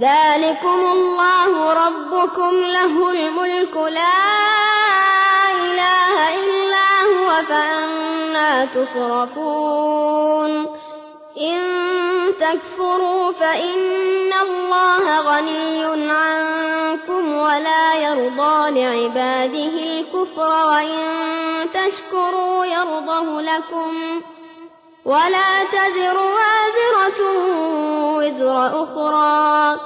ذلكم الله ربكم له الملك لا إله إلا هو فأنا تصرفون. إن تكفروا فإن الله غني عنكم ولا يرضى لعباده الكفر وإن تشكروا يرضه لكم ولا تزر وازرة وزر أخرى.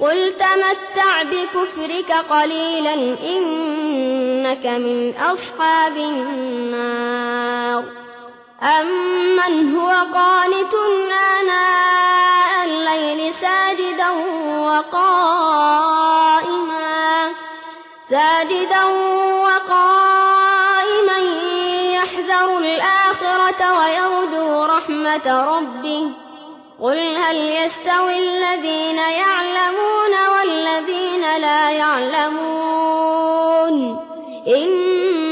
قل تمتع بكفرك قليلا إنك من أصحاب النار. أمن هو قانت آناء الليل ساجدا وقائما. ساجدا وقائما يحذر الآخرة ويرجو رحمة ربه. قل هل يستوي الذين يعلمون